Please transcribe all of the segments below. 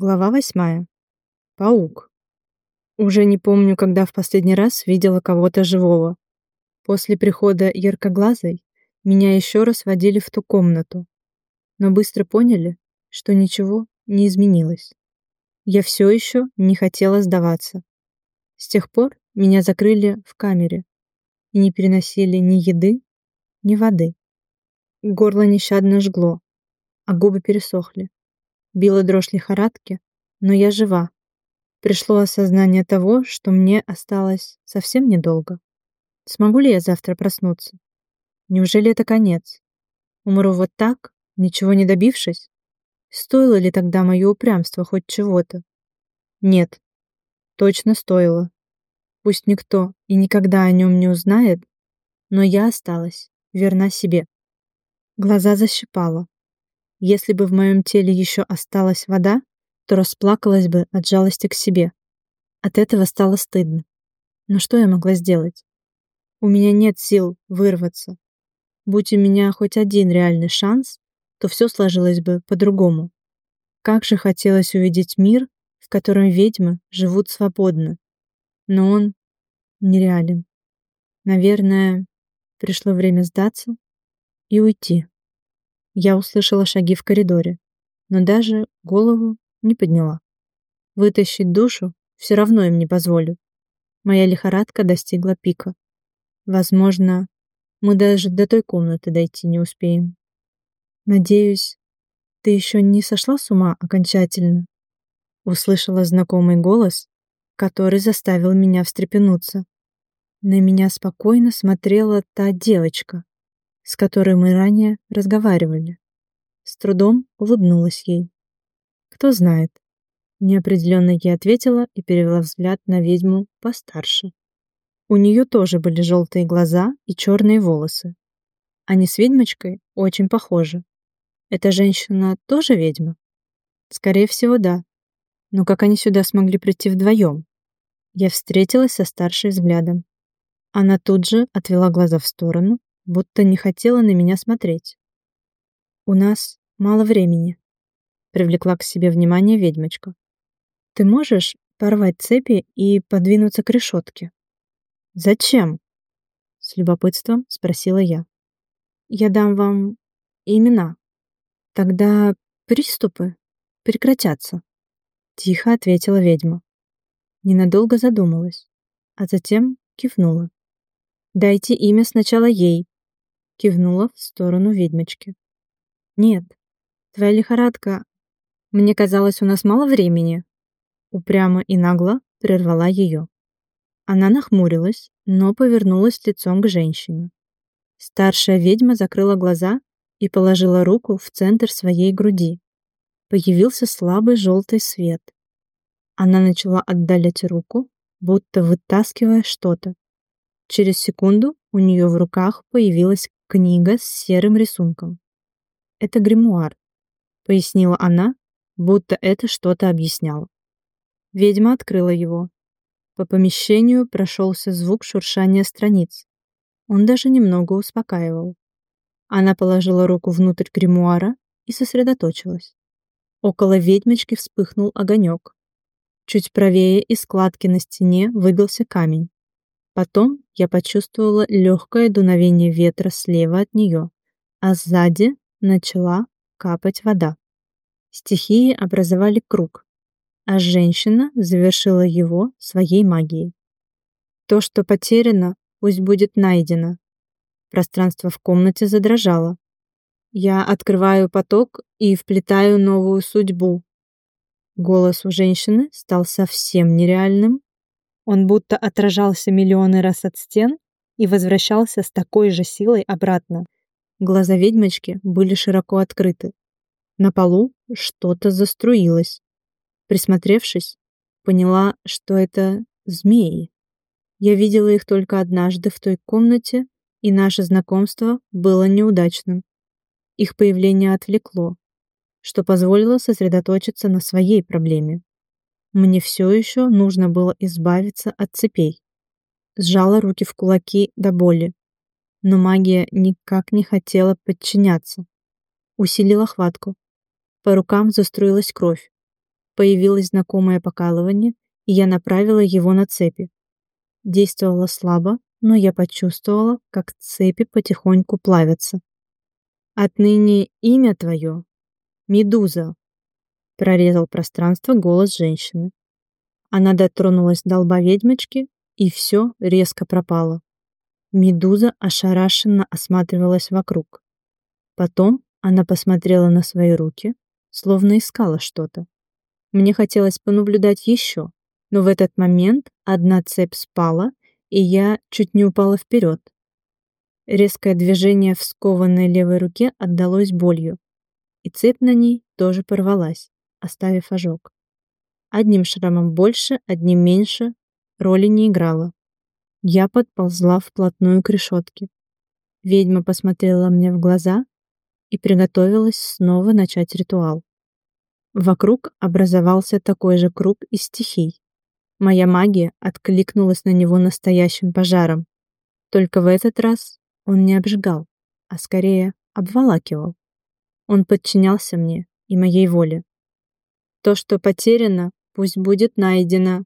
Глава восьмая. Паук. Уже не помню, когда в последний раз видела кого-то живого. После прихода яркоглазой меня еще раз водили в ту комнату, но быстро поняли, что ничего не изменилось. Я все еще не хотела сдаваться. С тех пор меня закрыли в камере и не переносили ни еды, ни воды. Горло нещадно жгло, а губы пересохли. Била дрожь лихорадки, но я жива. Пришло осознание того, что мне осталось совсем недолго. Смогу ли я завтра проснуться? Неужели это конец? Умру вот так, ничего не добившись? Стоило ли тогда мое упрямство хоть чего-то? Нет, точно стоило. Пусть никто и никогда о нем не узнает, но я осталась верна себе. Глаза защипала. Если бы в моем теле еще осталась вода, то расплакалась бы от жалости к себе. От этого стало стыдно. Но что я могла сделать? У меня нет сил вырваться. Будь у меня хоть один реальный шанс, то все сложилось бы по-другому. Как же хотелось увидеть мир, в котором ведьмы живут свободно. Но он нереален. Наверное, пришло время сдаться и уйти. Я услышала шаги в коридоре, но даже голову не подняла. Вытащить душу все равно им не позволю. Моя лихорадка достигла пика. Возможно, мы даже до той комнаты дойти не успеем. Надеюсь, ты еще не сошла с ума окончательно? Услышала знакомый голос, который заставил меня встрепенуться. На меня спокойно смотрела та девочка, с которой мы ранее разговаривали. С трудом улыбнулась ей. Кто знает. Неопределенно я ответила и перевела взгляд на ведьму постарше. У нее тоже были желтые глаза и черные волосы. Они с ведьмочкой очень похожи. Эта женщина тоже ведьма? Скорее всего, да. Но как они сюда смогли прийти вдвоем? Я встретилась со старшей взглядом. Она тут же отвела глаза в сторону будто не хотела на меня смотреть. «У нас мало времени», — привлекла к себе внимание ведьмочка. «Ты можешь порвать цепи и подвинуться к решетке?» «Зачем?» — с любопытством спросила я. «Я дам вам имена. Тогда приступы прекратятся», — тихо ответила ведьма. Ненадолго задумалась, а затем кивнула. «Дайте имя сначала ей, кивнула в сторону ведьмочки. Нет, твоя лихорадка... Мне казалось, у нас мало времени. Упрямо и нагло прервала ее. Она нахмурилась, но повернулась лицом к женщине. Старшая ведьма закрыла глаза и положила руку в центр своей груди. Появился слабый желтый свет. Она начала отдалять руку, будто вытаскивая что-то. Через секунду у нее в руках появилась книга с серым рисунком. Это гримуар, пояснила она, будто это что-то объясняло. Ведьма открыла его. По помещению прошелся звук шуршания страниц. Он даже немного успокаивал. Она положила руку внутрь гримуара и сосредоточилась. Около ведьмочки вспыхнул огонек. Чуть правее из складки на стене выбился камень. Потом я почувствовала легкое дуновение ветра слева от нее, а сзади начала капать вода. Стихии образовали круг, а женщина завершила его своей магией. То, что потеряно, пусть будет найдено. Пространство в комнате задрожало. Я открываю поток и вплетаю новую судьбу. Голос у женщины стал совсем нереальным он будто отражался миллионы раз от стен и возвращался с такой же силой обратно. Глаза ведьмочки были широко открыты. На полу что-то заструилось. Присмотревшись, поняла, что это змеи. Я видела их только однажды в той комнате, и наше знакомство было неудачным. Их появление отвлекло, что позволило сосредоточиться на своей проблеме. Мне все еще нужно было избавиться от цепей. Сжала руки в кулаки до боли. Но магия никак не хотела подчиняться. Усилила хватку. По рукам заструилась кровь. появилось знакомое покалывание, и я направила его на цепи. Действовало слабо, но я почувствовала, как цепи потихоньку плавятся. «Отныне имя твое — Медуза», — прорезал пространство голос женщины. Она дотронулась до лба ведьмочки, и все резко пропало. Медуза ошарашенно осматривалась вокруг. Потом она посмотрела на свои руки, словно искала что-то. Мне хотелось понаблюдать еще, но в этот момент одна цепь спала, и я чуть не упала вперед. Резкое движение в скованной левой руке отдалось болью, и цепь на ней тоже порвалась, оставив ожог. Одним шрамом больше, одним меньше, роли не играла. Я подползла вплотную к решетке. Ведьма посмотрела мне в глаза и приготовилась снова начать ритуал. Вокруг образовался такой же круг из стихий. Моя магия откликнулась на него настоящим пожаром. Только в этот раз он не обжигал, а скорее обволакивал. Он подчинялся мне и моей воле. То, что потеряно, пусть будет найдено.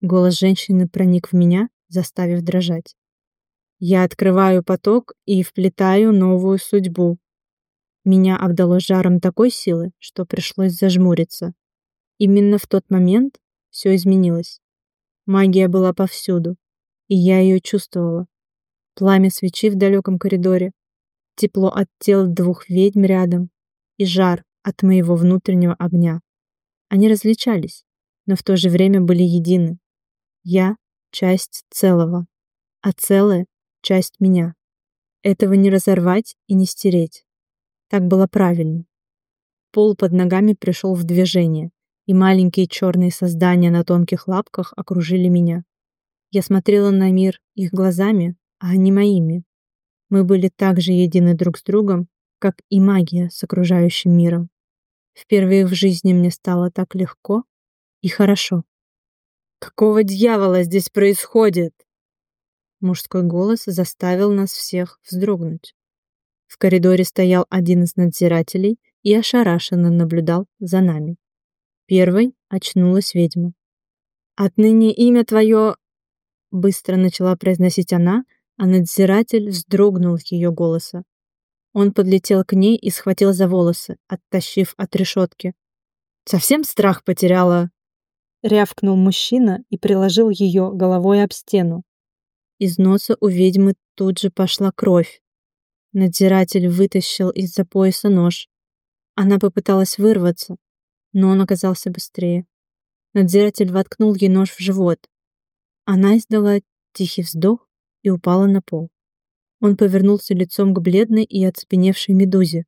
Голос женщины проник в меня, заставив дрожать. Я открываю поток и вплетаю новую судьбу. Меня обдало жаром такой силы, что пришлось зажмуриться. Именно в тот момент все изменилось. Магия была повсюду, и я ее чувствовала. Пламя свечи в далеком коридоре, тепло от тел двух ведьм рядом и жар от моего внутреннего огня. Они различались, но в то же время были едины. Я — часть целого, а целое — часть меня. Этого не разорвать и не стереть. Так было правильно. Пол под ногами пришел в движение, и маленькие черные создания на тонких лапках окружили меня. Я смотрела на мир их глазами, а не моими. Мы были так же едины друг с другом, как и магия с окружающим миром. Впервые в жизни мне стало так легко и хорошо. «Какого дьявола здесь происходит?» Мужской голос заставил нас всех вздрогнуть. В коридоре стоял один из надзирателей и ошарашенно наблюдал за нами. Первой очнулась ведьма. «Отныне имя твое...» Быстро начала произносить она, а надзиратель вздрогнул от ее голоса. Он подлетел к ней и схватил за волосы, оттащив от решетки. «Совсем страх потеряла?» Рявкнул мужчина и приложил ее головой об стену. Из носа у ведьмы тут же пошла кровь. Надзиратель вытащил из-за пояса нож. Она попыталась вырваться, но он оказался быстрее. Надзиратель воткнул ей нож в живот. Она издала тихий вздох и упала на пол. Он повернулся лицом к бледной и оцепеневшей медузе.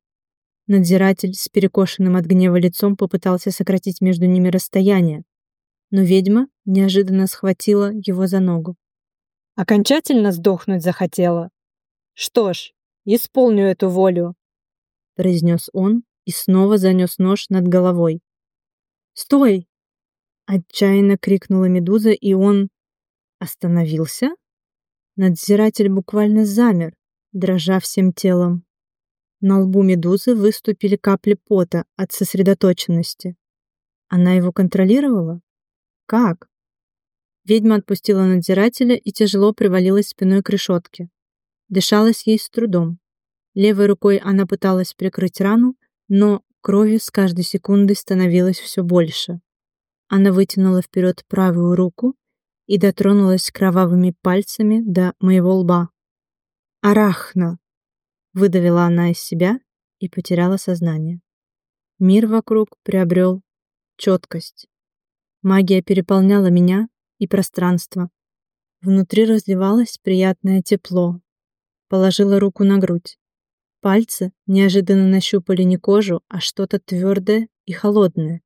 Надзиратель с перекошенным от гнева лицом попытался сократить между ними расстояние, но ведьма неожиданно схватила его за ногу. «Окончательно сдохнуть захотела? Что ж, исполню эту волю», произнес он и снова занес нож над головой. «Стой!» Отчаянно крикнула медуза, и он остановился. Надзиратель буквально замер, дрожа всем телом. На лбу медузы выступили капли пота от сосредоточенности. Она его контролировала? Как? Ведьма отпустила надзирателя и тяжело привалилась спиной к решетке. Дышалась ей с трудом. Левой рукой она пыталась прикрыть рану, но крови с каждой секундой становилось все больше. Она вытянула вперед правую руку и дотронулась кровавыми пальцами до моего лба. «Арахна!» — выдавила она из себя и потеряла сознание. Мир вокруг приобрел четкость. Магия переполняла меня и пространство. Внутри разливалось приятное тепло. Положила руку на грудь. Пальцы неожиданно нащупали не кожу, а что-то твердое и холодное.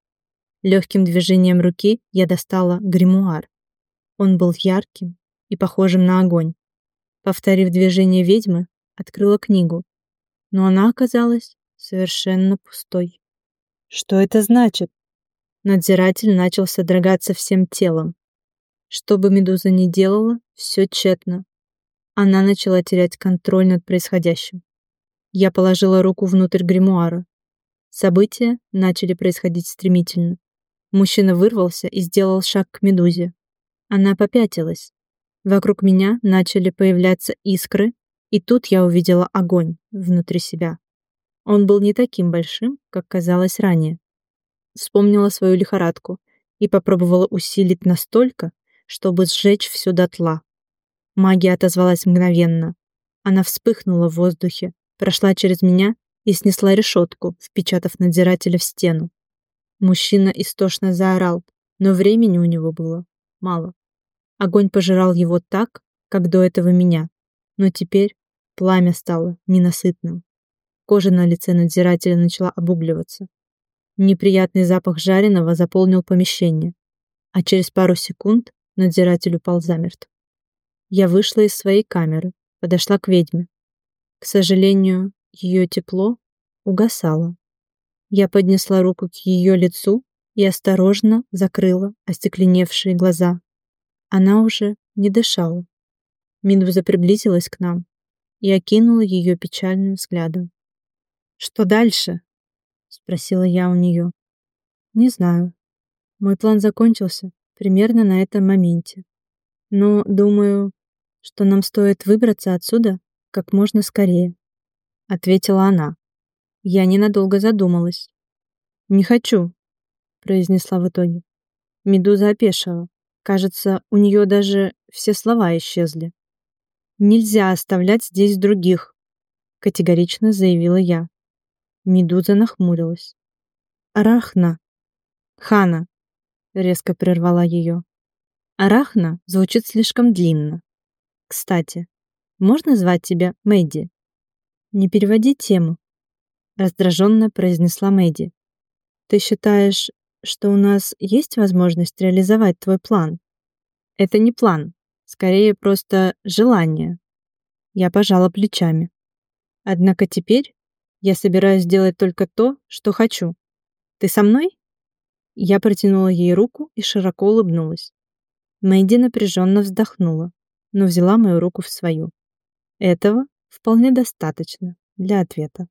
Легким движением руки я достала гримуар. Он был ярким и похожим на огонь. Повторив движение ведьмы, открыла книгу, но она оказалась совершенно пустой. Что это значит? Надзиратель начал содрогаться всем телом. Что бы Медуза ни делала, все тщетно. Она начала терять контроль над происходящим. Я положила руку внутрь гримуара. События начали происходить стремительно. Мужчина вырвался и сделал шаг к медузе. Она попятилась. Вокруг меня начали появляться искры, и тут я увидела огонь внутри себя. Он был не таким большим, как казалось ранее. Вспомнила свою лихорадку и попробовала усилить настолько, чтобы сжечь все дотла. Магия отозвалась мгновенно. Она вспыхнула в воздухе, прошла через меня и снесла решетку, впечатав надзирателя в стену. Мужчина истошно заорал, но времени у него было мало. Огонь пожирал его так, как до этого меня, но теперь пламя стало ненасытным. Кожа на лице надзирателя начала обугливаться. Неприятный запах жареного заполнил помещение, а через пару секунд надзиратель упал замертв. Я вышла из своей камеры, подошла к ведьме. К сожалению, ее тепло угасало. Я поднесла руку к ее лицу и осторожно закрыла остекленевшие глаза. Она уже не дышала. Минвуза приблизилась к нам и окинула ее печальным взглядом. «Что дальше?» — спросила я у нее. «Не знаю. Мой план закончился примерно на этом моменте. Но, думаю, что нам стоит выбраться отсюда как можно скорее», — ответила она. Я ненадолго задумалась. «Не хочу», — произнесла в итоге. Медуза опешила. Кажется, у нее даже все слова исчезли. «Нельзя оставлять здесь других», — категорично заявила я. Медуза нахмурилась. «Арахна». «Хана», — резко прервала ее. «Арахна звучит слишком длинно. Кстати, можно звать тебя Мэдди?» «Не переводи тему», — раздраженно произнесла Мэдди. «Ты считаешь, что у нас есть возможность реализовать твой план. Это не план, скорее просто желание. Я пожала плечами. Однако теперь я собираюсь сделать только то, что хочу. Ты со мной? Я протянула ей руку и широко улыбнулась. Мэйди напряженно вздохнула, но взяла мою руку в свою. Этого вполне достаточно для ответа.